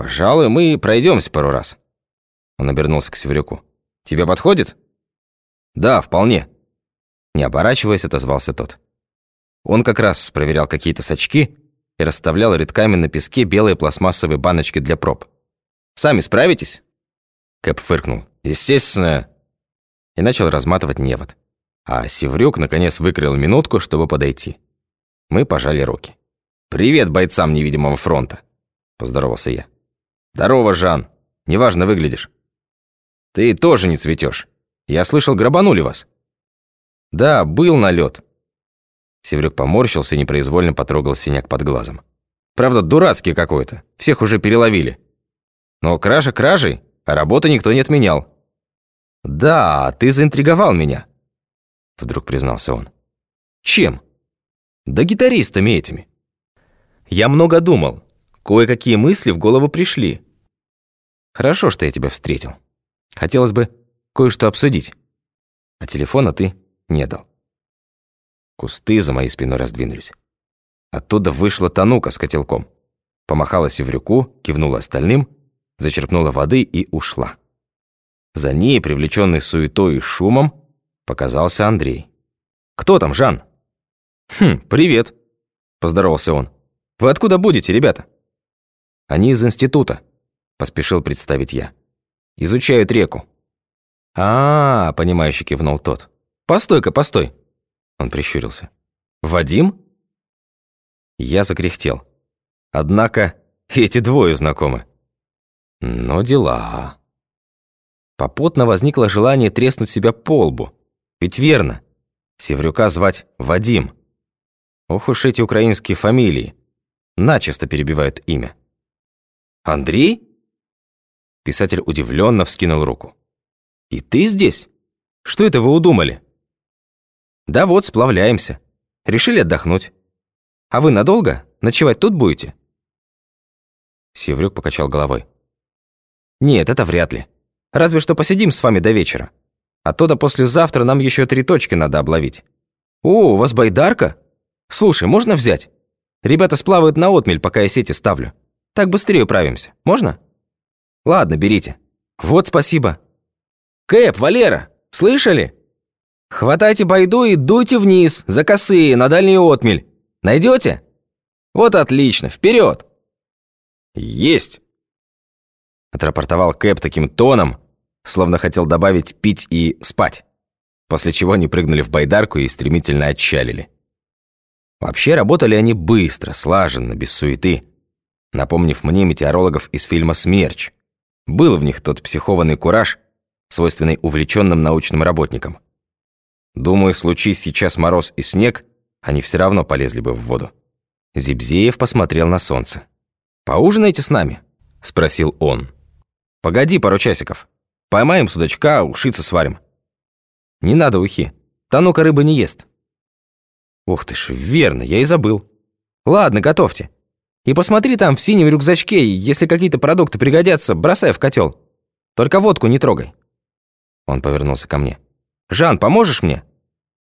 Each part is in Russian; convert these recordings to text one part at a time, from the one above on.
«Пожалуй, мы пройдемся пару раз». Он обернулся к Северюку. «Тебе подходит?» «Да, вполне». Не оборачиваясь, отозвался тот. Он как раз проверял какие-то сачки и расставлял рядками на песке белые пластмассовые баночки для проб. «Сами справитесь?» Кэп фыркнул. «Естественно». И начал разматывать невод. А Севрюк наконец выкрыл минутку, чтобы подойти. Мы пожали руки. «Привет бойцам невидимого фронта», – поздоровался я. «Здорово, Жан. Неважно выглядишь». «Ты тоже не цветешь. Я слышал, грабанули вас». «Да, был налет. Севрюк поморщился и непроизвольно потрогал синяк под глазом. «Правда, дурацкий какой-то. Всех уже переловили. Но кража кражей, а работы никто не отменял». «Да, ты заинтриговал меня», — вдруг признался он. «Чем?» «Да гитаристами этими». Я много думал. Кое-какие мысли в голову пришли. Хорошо, что я тебя встретил. Хотелось бы кое-что обсудить. А телефона ты не дал. Кусты за моей спиной раздвинулись. Оттуда вышла Танука с котелком. Помахала Севрюку, кивнула остальным, зачерпнула воды и ушла. За ней, привлеченный суетой и шумом, показался Андрей. «Кто там, Жан?» «Хм, привет», – поздоровался он. «Вы откуда будете, ребята?» «Они из института», – поспешил представить я. «Изучают реку». «А-а-а», – понимающе кивнул тот. «Постой-ка, постой. Он прищурился. «Вадим?» Я закряхтел. Однако эти двое знакомы. Но дела. Попутно возникло желание треснуть себя по лбу. Ведь верно, Севрюка звать Вадим. Ох уж эти украинские фамилии. Начисто перебивают имя. «Андрей?» Писатель удивленно вскинул руку. «И ты здесь? Что это вы удумали?» «Да вот, сплавляемся. Решили отдохнуть. А вы надолго? Ночевать тут будете?» Севрюк покачал головой. «Нет, это вряд ли. Разве что посидим с вами до вечера. А то до послезавтра нам еще три точки надо обловить. О, у вас байдарка? Слушай, можно взять? Ребята сплавают на отмель, пока я сети ставлю. Так быстрее управимся. Можно? Ладно, берите. Вот спасибо. Кэп, Валера, слышали? Хватайте байду и дуйте вниз, за косые, на дальний отмель. Найдете? Вот отлично, вперед! Есть! Отрапортовал Кэп таким тоном, словно хотел добавить пить и спать, после чего они прыгнули в байдарку и стремительно отчалили. Вообще работали они быстро, слаженно, без суеты, напомнив мне метеорологов из фильма «Смерч». Был в них тот психованный кураж, свойственный увлеченным научным работникам. Думаю, случись сейчас мороз и снег, они все равно полезли бы в воду. Зибзеев посмотрел на солнце. «Поужинайте с нами?» – спросил он. «Погоди пару часиков. Поймаем судачка, ушица сварим». «Не надо ухи. Танука рыбы не ест». «Ух ты ж, верно, я и забыл. Ладно, готовьте. И посмотри там в синем рюкзачке, если какие-то продукты пригодятся, бросай в котел. Только водку не трогай». Он повернулся ко мне. «Жан, поможешь мне?»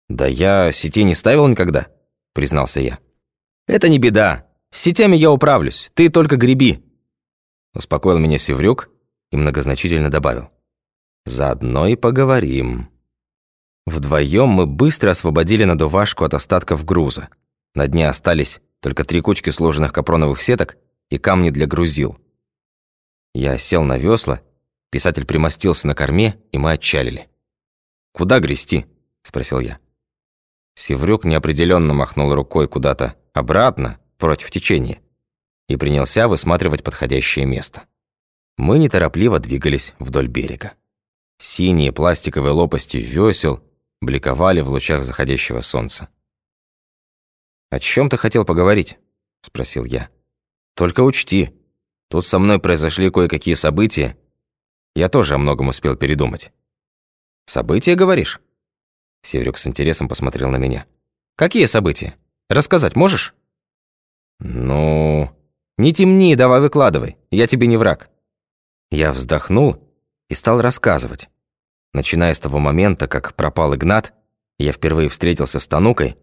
«Да я сетей не ставил никогда», — признался я. «Это не беда. С сетями я управлюсь. Ты только греби». Успокоил меня Севрюк и многозначительно добавил. «Заодно и поговорим». Вдвоем мы быстро освободили надувашку от остатков груза. На дне остались только три кучки сложенных капроновых сеток и камни для грузил. Я сел на весла, писатель примостился на корме, и мы отчалили. «Куда грести?» – спросил я. Севрюк неопределенно махнул рукой куда-то обратно, против течения, и принялся высматривать подходящее место. Мы неторопливо двигались вдоль берега. Синие пластиковые лопасти весел бликовали в лучах заходящего солнца. «О чем ты хотел поговорить?» – спросил я. «Только учти, тут со мной произошли кое-какие события. Я тоже о многом успел передумать». «События, говоришь?» Севрюк с интересом посмотрел на меня. «Какие события? Рассказать можешь?» «Ну...» «Не темни, давай выкладывай, я тебе не враг». Я вздохнул и стал рассказывать. Начиная с того момента, как пропал Игнат, я впервые встретился с Танукой,